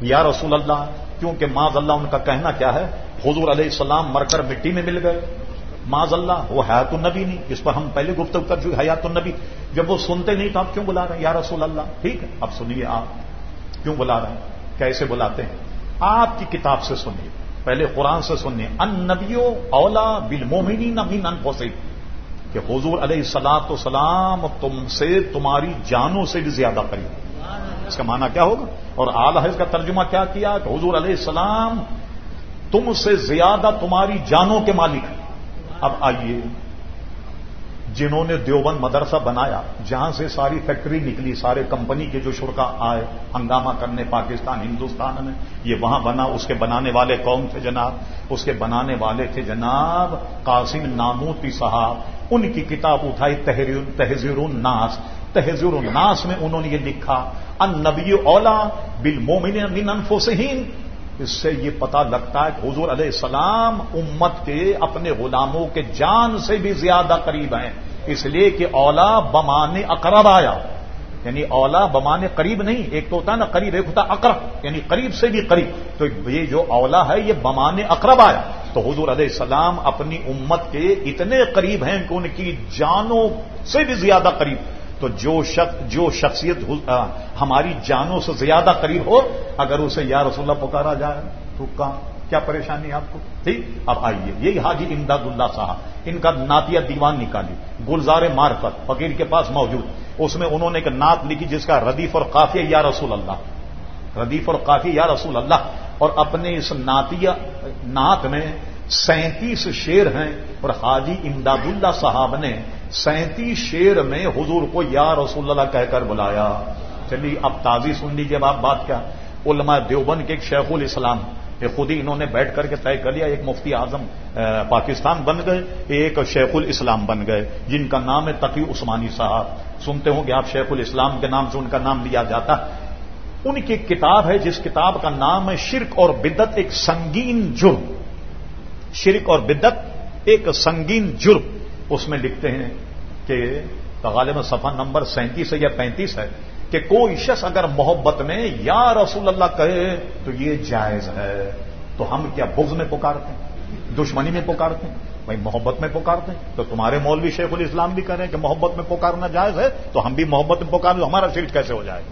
یا رسول اللہ، کیونکہ معذ اللہ ان کا کہنا کیا ہے؟ حضور علیہ السلام مر کر مٹی میں مل گئے۔ معذ اللہ، وہ حیات النبی نہیں، اس پر ہم پہلے گفتگو کر چکے حیات النبی۔ جب وہ سنتے نہیں تو آپ کیوں بلا رہے ہیں؟ یا رسول اللہ، ٹھیک ہے، اب سنیے آپ، کیوں بلا رہے ہیں؟ کیسے بلاتے ہیں؟ آپ کی کتاب سے سنیے، پہلے قرآن سے سنیے۔ ان نبیوں اولا بل مومنی نبین ان کہ حضور علیہ السلاط و سلام تم سے، تمہاری جانوں سے بھی زیادہ قریب۔ اس کا معنی کیا ہوگا اور آل حض کا ترجمہ کیا کیا کہ حضور علیہ السلام تم سے زیادہ تمہاری جانوں کے مالک ہیں۔ اب آئیے، جنہوں نے دیوبند مدرسہ بنایا، جہاں سے ساری فیکٹری نکلی، سارے کمپنی کے جو شرکا آئے، ہنگامہ کرنے، پاکستان، ہندوستان میں، یہ وہاں بنا، اس کے بنانے والے کون تھے جناب، اس کے بنانے والے تھے جناب قاسم ناموتی صاحب، ان کی کتاب اٹھائی تہذیر الناس۔ تہذیر الناس میں انہوں نے یہ لکھا ان نبی اولا بل مومن من انفسہم۔ اس سے یہ پتا لگتا ہے کہ حضور علیہ السلام امت کے اپنے غلاموں کے جان سے بھی زیادہ قریب ہیں۔ اس لیے کہ اولا بمان اقرب آیا۔ یعنی اولا بمان قریب نہیں، ایک تو ہوتا ہے نا قریب، ایک ہوتا اقرب یعنی قریب سے بھی قریب۔ تو یہ جو اولا ہے، یہ بمان اقرب آیا۔ تو حضور علیہ السلام اپنی امت کے اتنے قریب ہیں کہ ان کی جانوں سے بھی زیادہ قریب۔ تو جو شخص جو شخصیت ہماری جانوں سے زیادہ قریب ہو، اگر اسے یا رسول اللہ پکارا جائے، تو کیا پریشانی آپ کو؟ ٹھیک؟ اب آئیے، یہی حاجی امداد اللہ صاحب۔ ان کا ناتیہ دیوان نکالی، گلزار مارفت فقیر کے پاس موجود۔ اس میں انہوں نے ایک نعت لکھی جس کا ردیف اور کافی یا رسول اللہ۔ ردیف اور کافی یا رسول اللہ۔ اور اپنے اس ناتیہ نعت میں سینتیس شیر ہیں اور حاجی امداد اللہ صاحب نے سینتیس شیر میں حضور کو یا رسول اللہ کہہ کر بلایا۔ چلیے، اب تازی سن لیجیے اب آپ بات کیا۔ علماء دیوبند کے ایک شیخ الاسلام، یہ خود ہی انہوں نے بیٹھ کر کے طے کر لیا، ایک مفتی اعظم پاکستان بن گئے، ایک شیخ الاسلام بن گئے، جن کا نام ہے تقی عثمانی صاحب۔ سنتے ہوں کہ آپ شیخ الاسلام کے نام سے ان کا نام لیا جاتا۔ ان کی کتاب ہے، جس کتاب کا نام ہے شرک اور بدت ایک سنگین جرم۔ شرک اور بدت ایک سنگین جرم۔ اس میں لکھتے ہیں کہ غالب صفحہ نمبر سینتیس ہے یا پینتیس ہے کہ کوئی شخص اگر محبت میں یا رسول اللہ کہے تو یہ جائز ہے۔ تو ہم کیا بغض میں پکارتے ہیں؟ دشمنی میں پکارتے ہیں؟ بھائی محبت میں پکارتے ہیں؟ تو تمہارے مولوی شیخ الاسلام بھی کہہ رہے ہیں کہ محبت میں پکارنا جائز ہے تو ہم بھی محبت میں پکار ہمارا شرک کیسے ہو جائے؟